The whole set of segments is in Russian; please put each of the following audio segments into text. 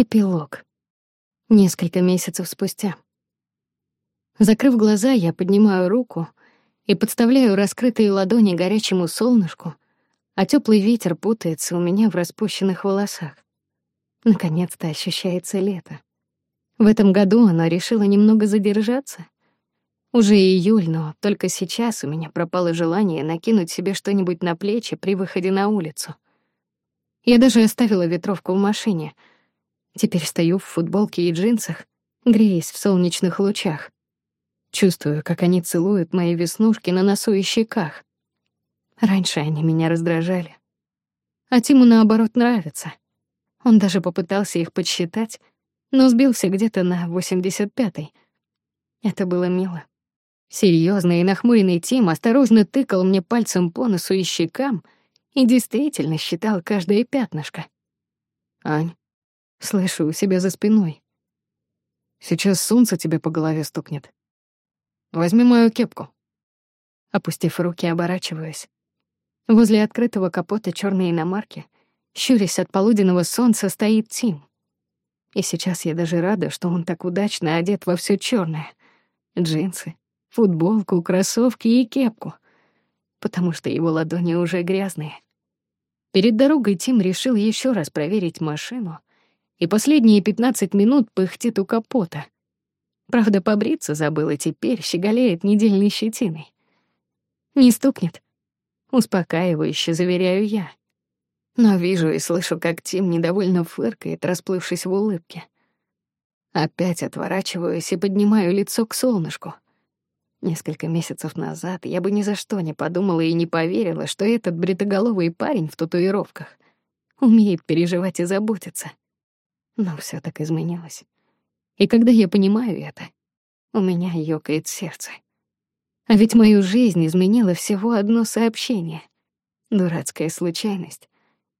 Эпилог. Несколько месяцев спустя. Закрыв глаза, я поднимаю руку и подставляю раскрытые ладони горячему солнышку, а теплый ветер путается у меня в распущенных волосах. Наконец-то ощущается лето. В этом году оно решило немного задержаться. Уже июль, но только сейчас у меня пропало желание накинуть себе что-нибудь на плечи при выходе на улицу. Я даже оставила ветровку в машине — Теперь стою в футболке и джинсах, греясь в солнечных лучах. Чувствую, как они целуют мои веснушки на носу и щеках. Раньше они меня раздражали. А Тиму, наоборот, нравится. Он даже попытался их подсчитать, но сбился где-то на 85-й. Это было мило. Серьёзный и нахмуренный Тим осторожно тыкал мне пальцем по носу и щекам и действительно считал каждое пятнышко. «Ань, Слышу у себя за спиной. Сейчас солнце тебе по голове стукнет. Возьми мою кепку. Опустив руки, оборачиваюсь. Возле открытого капота черной иномарки, щурясь от полуденного солнца, стоит Тим. И сейчас я даже рада, что он так удачно одет во все черное: Джинсы, футболку, кроссовки и кепку. Потому что его ладони уже грязные. Перед дорогой Тим решил еще раз проверить машину и последние пятнадцать минут пыхтит у капота. Правда, побриться забыл и теперь щеголеет недельной щетиной. Не стукнет. Успокаивающе заверяю я. Но вижу и слышу, как Тим недовольно фыркает, расплывшись в улыбке. Опять отворачиваюсь и поднимаю лицо к солнышку. Несколько месяцев назад я бы ни за что не подумала и не поверила, что этот бритоголовый парень в татуировках умеет переживать и заботиться. Но все так изменилось. И когда я понимаю это, у меня ёкает сердце. А ведь мою жизнь изменило всего одно сообщение. Дурацкая случайность.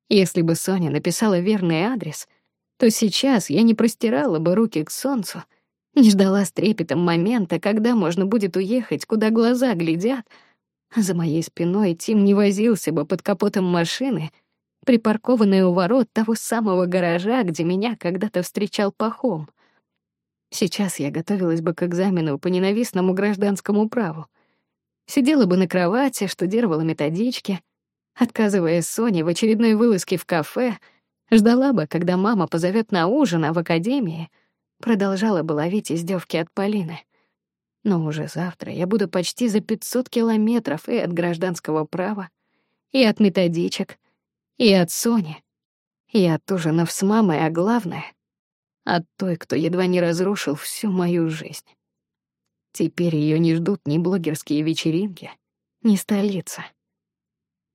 Если бы Соня написала верный адрес, то сейчас я не простирала бы руки к солнцу, не ждала с трепетом момента, когда можно будет уехать, куда глаза глядят, а за моей спиной Тим не возился бы под капотом машины — припаркованная у ворот того самого гаража, где меня когда-то встречал Пахом. Сейчас я готовилась бы к экзамену по ненавистному гражданскому праву. Сидела бы на кровати, штудировала методички, отказывая Соне в очередной вылазке в кафе, ждала бы, когда мама позовет на ужин, а в академии продолжала бы ловить издевки от Полины. Но уже завтра я буду почти за 500 километров и от гражданского права, и от методичек, и от Сони, и от ужинов с мамой, а главное — от той, кто едва не разрушил всю мою жизнь. Теперь ее не ждут ни блогерские вечеринки, ни столица.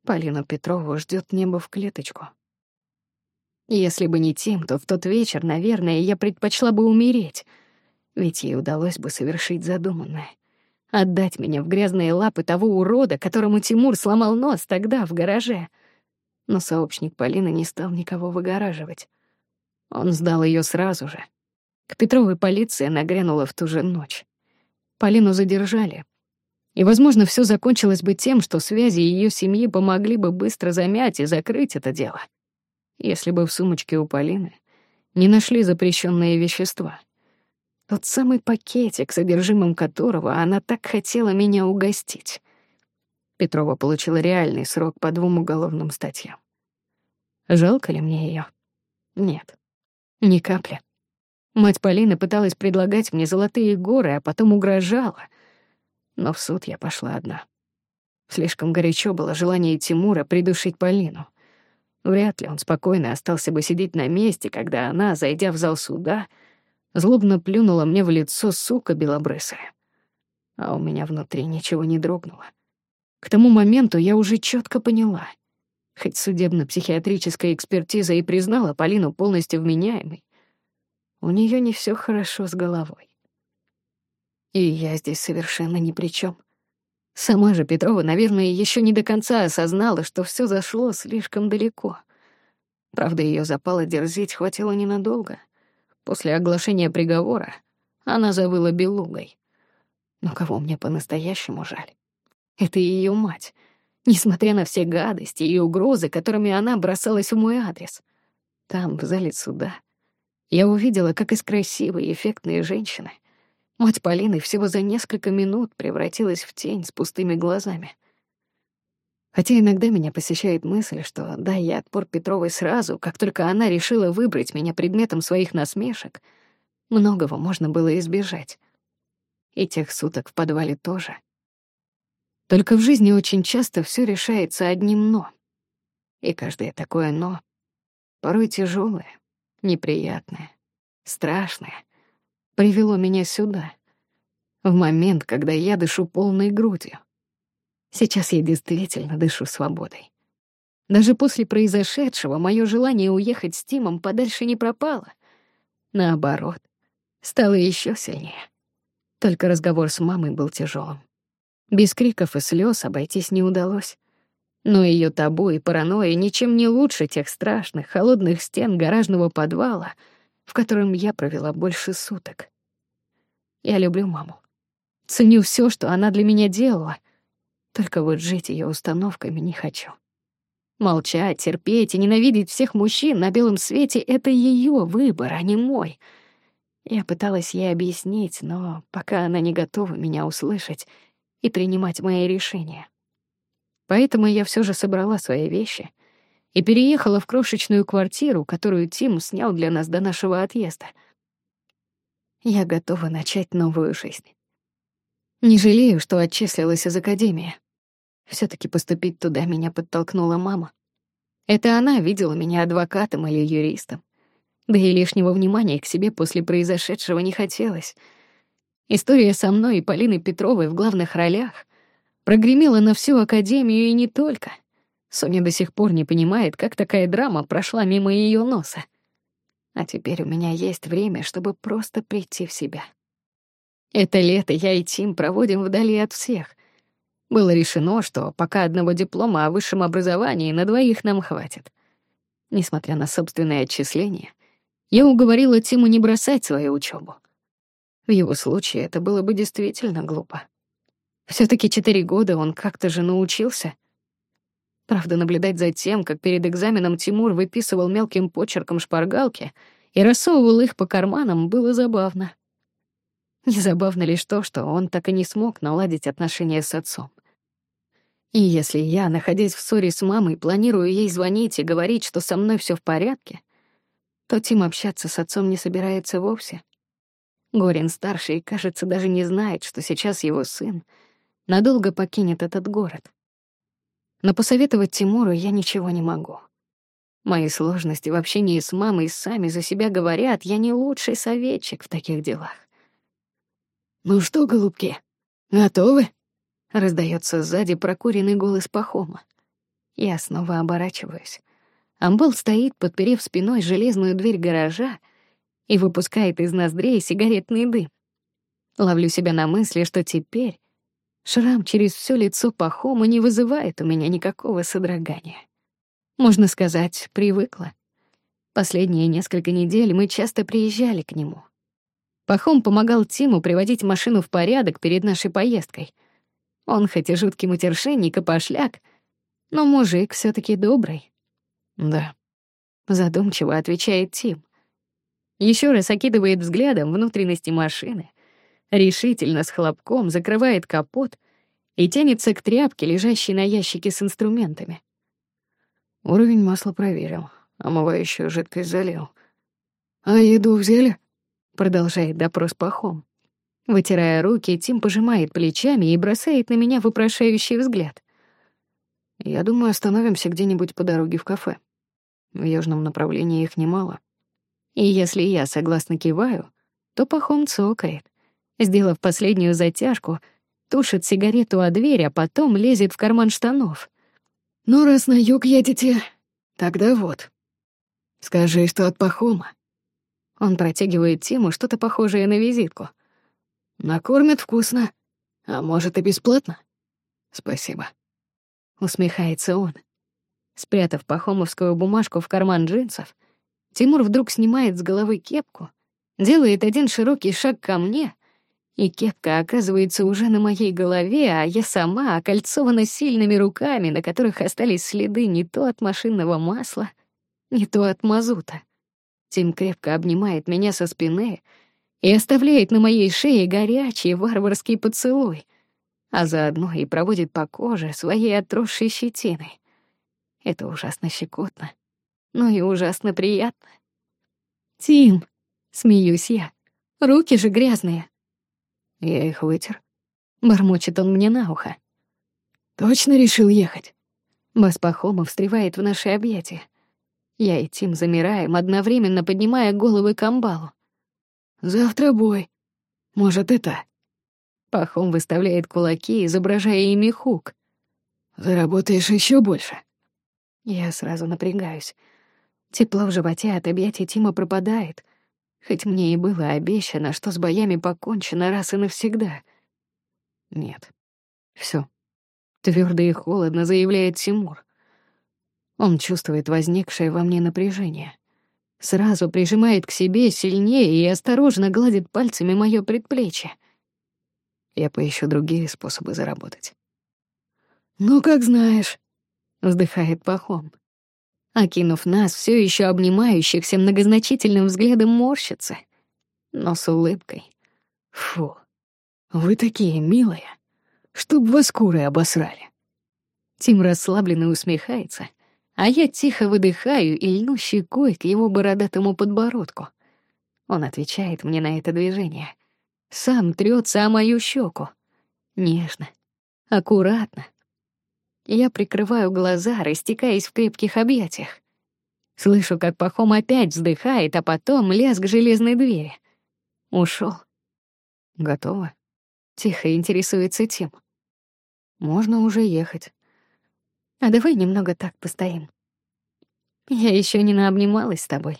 Полину Петрову ждет небо в клеточку. Если бы не Тим, то в тот вечер, наверное, я предпочла бы умереть, ведь ей удалось бы совершить задуманное — отдать меня в грязные лапы того урода, которому Тимур сломал нос тогда в гараже — но сообщник Полины не стал никого выгораживать. Он сдал ее сразу же. К Петровой полиция нагрянула в ту же ночь. Полину задержали. И, возможно, все закончилось бы тем, что связи ее семьи помогли бы быстро замять и закрыть это дело. Если бы в сумочке у Полины не нашли запрещенные вещества. Тот самый пакетик, содержимым которого она так хотела меня угостить. Петрова получила реальный срок по двум уголовным статьям. Жалко ли мне ее? Нет, ни капли. Мать Полины пыталась предлагать мне золотые горы, а потом угрожала. Но в суд я пошла одна. Слишком горячо было желание Тимура придушить Полину. Вряд ли он спокойно остался бы сидеть на месте, когда она, зайдя в зал суда, злобно плюнула мне в лицо сука белобрысая. А у меня внутри ничего не дрогнуло. К тому моменту я уже четко поняла. Хоть судебно-психиатрическая экспертиза и признала Полину полностью вменяемой, у нее не все хорошо с головой. И я здесь совершенно ни при чем. Сама же Петрова, наверное, еще не до конца осознала, что все зашло слишком далеко. Правда, ее запала дерзить хватило ненадолго. После оглашения приговора она завыла белугой. Но кого мне по-настоящему жаль? Это ее мать. Несмотря на все гадости и угрозы, которыми она бросалась в мой адрес. Там, в зале суда, я увидела, как из красивой и эффектной женщины мать Полины всего за несколько минут превратилась в тень с пустыми глазами. Хотя иногда меня посещает мысль, что, дай я отпор Петровой сразу, как только она решила выбрать меня предметом своих насмешек, многого можно было избежать. И тех суток в подвале тоже. Только в жизни очень часто все решается одним «но». И каждое такое «но» порой тяжелое, неприятное, страшное, привело меня сюда, в момент, когда я дышу полной грудью. Сейчас я действительно дышу свободой. Даже после произошедшего мое желание уехать с Тимом подальше не пропало. Наоборот, стало еще сильнее. Только разговор с мамой был тяжелым. Без криков и слез обойтись не удалось. Но ее табу и паранойя ничем не лучше тех страшных, холодных стен гаражного подвала, в котором я провела больше суток. Я люблю маму. Ценю все, что она для меня делала. Только вот жить ее установками не хочу. Молчать, терпеть и ненавидеть всех мужчин на белом свете — это ее выбор, а не мой. Я пыталась ей объяснить, но пока она не готова меня услышать и принимать мои решения. Поэтому я все же собрала свои вещи и переехала в крошечную квартиру, которую Тим снял для нас до нашего отъезда. Я готова начать новую жизнь. Не жалею, что отчислилась из академии. все таки поступить туда меня подтолкнула мама. Это она видела меня адвокатом или юристом. Да и лишнего внимания к себе после произошедшего не хотелось. История со мной и Полиной Петровой в главных ролях прогремела на всю Академию и не только. Соня до сих пор не понимает, как такая драма прошла мимо ее носа. А теперь у меня есть время, чтобы просто прийти в себя. Это лето я и Тим проводим вдали от всех. Было решено, что пока одного диплома о высшем образовании на двоих нам хватит. Несмотря на собственное отчисление, я уговорила Тиму не бросать свою учебу. В его случае это было бы действительно глупо. все таки четыре года он как-то же научился. Правда, наблюдать за тем, как перед экзаменом Тимур выписывал мелким почерком шпаргалки и рассовывал их по карманам, было забавно. Не забавно лишь то, что он так и не смог наладить отношения с отцом. И если я, находясь в ссоре с мамой, планирую ей звонить и говорить, что со мной все в порядке, то Тим общаться с отцом не собирается вовсе. Горин-старший, кажется, даже не знает, что сейчас его сын надолго покинет этот город. Но посоветовать Тимуру я ничего не могу. Мои сложности в общении с мамой сами за себя говорят, я не лучший советчик в таких делах. «Ну что, голубки, готовы?» — раздается сзади прокуренный голос Пахома. Я снова оборачиваюсь. Амбал стоит, подперев спиной железную дверь гаража, и выпускает из ноздрей сигаретный дым. Ловлю себя на мысли, что теперь шрам через все лицо Пахома не вызывает у меня никакого содрогания. Можно сказать, привыкла. Последние несколько недель мы часто приезжали к нему. Пахом помогал Тиму приводить машину в порядок перед нашей поездкой. Он хоть и жуткий матершинник и пошляк, но мужик все таки добрый. Да. Задумчиво отвечает Тим. Еще раз окидывает взглядом внутренности машины, решительно с хлопком закрывает капот и тянется к тряпке, лежащей на ящике с инструментами. Уровень масла проверил, омывающую жидкость залил. «А еду взяли?» — продолжает допрос Пахом. Вытирая руки, Тим пожимает плечами и бросает на меня вопрошающий взгляд. «Я думаю, остановимся где-нибудь по дороге в кафе. В южном направлении их немало. И если я согласно киваю, то Пахом цокает. Сделав последнюю затяжку, тушит сигарету о дверь, а потом лезет в карман штанов. «Ну, раз на юг едете, тогда вот. Скажи, что от Пахома». Он протягивает Тиму что-то похожее на визитку. «Накормят вкусно, а может и бесплатно?» «Спасибо», — усмехается он. Спрятав пахомовскую бумажку в карман джинсов, Тимур вдруг снимает с головы кепку, делает один широкий шаг ко мне, и кепка оказывается уже на моей голове, а я сама окольцована сильными руками, на которых остались следы не то от машинного масла, не то от мазута. Тим крепко обнимает меня со спины и оставляет на моей шее горячий варварский поцелуй, а заодно и проводит по коже своей отросшей щетиной. Это ужасно щекотно, но и ужасно приятно. «Тим!» — смеюсь я. «Руки же грязные!» Я их вытер. Бормочет он мне на ухо. «Точно решил ехать?» Бас Пахомов встревает в наши объятия. Я и Тим замираем, одновременно поднимая головы к амбалу. «Завтра бой. Может, это...» Пахом выставляет кулаки, изображая ими хук. «Заработаешь еще больше». Я сразу напрягаюсь. Тепло в животе от объятий Тима пропадает, хоть мне и было обещано, что с боями покончено раз и навсегда. Нет. Все. Твердо и холодно заявляет Тимур. Он чувствует возникшее во мне напряжение. Сразу прижимает к себе сильнее и осторожно гладит пальцами моё предплечье. Я поищу другие способы заработать. «Ну, как знаешь», — вздыхает Пахом. Окинув нас, все еще обнимающихся многозначительным взглядом морщится, но с улыбкой. «Фу, вы такие милые, чтоб вас куры обосрали». Тим расслабленно усмехается — а я тихо выдыхаю и льну щекой к его бородатому подбородку. Он отвечает мне на это движение. Сам трется о мою щеку. Нежно, аккуратно. Я прикрываю глаза, растекаясь в крепких объятиях. Слышу, как Пахом опять вздыхает, а потом лязг железной двери. Ушел. Готово. Тихо интересуется Тим. Можно уже ехать. А давай немного так постоим. Я еще не наобнималась с тобой.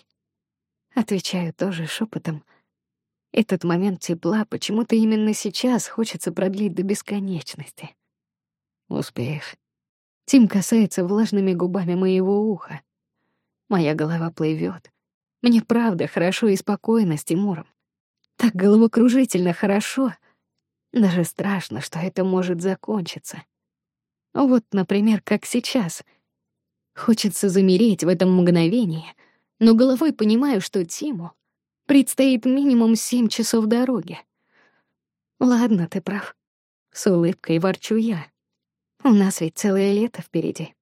Отвечаю тоже шепотом. Этот момент тепла почему-то именно сейчас хочется продлить до бесконечности. Успеешь. Тим касается влажными губами моего уха. Моя голова плывет. Мне правда хорошо и спокойно с Тимуром. Так головокружительно хорошо. Даже страшно, что это может закончиться. Вот, например, как сейчас. Хочется замереть в этом мгновении, но головой понимаю, что Тиму предстоит минимум семь часов дороги. Ладно, ты прав. С улыбкой ворчу я. У нас ведь целое лето впереди.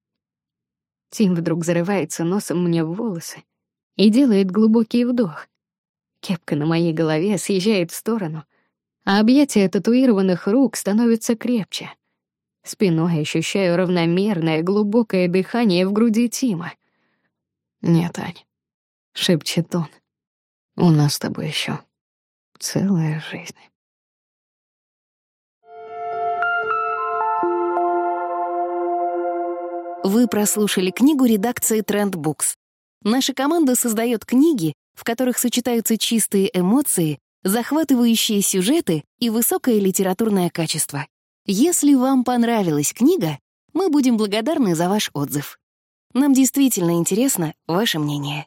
Тим вдруг зарывается носом мне в волосы и делает глубокий вдох. Кепка на моей голове съезжает в сторону, а объятия татуированных рук становятся крепче — Спиной ощущаю равномерное глубокое дыхание в груди Тима. «Нет, Ань», — шепчет он, — «у нас с тобой еще целая жизнь». Вы прослушали книгу редакции Trend Books. Наша команда создает книги, в которых сочетаются чистые эмоции, захватывающие сюжеты и высокое литературное качество. Если вам понравилась книга, мы будем благодарны за ваш отзыв. Нам действительно интересно ваше мнение.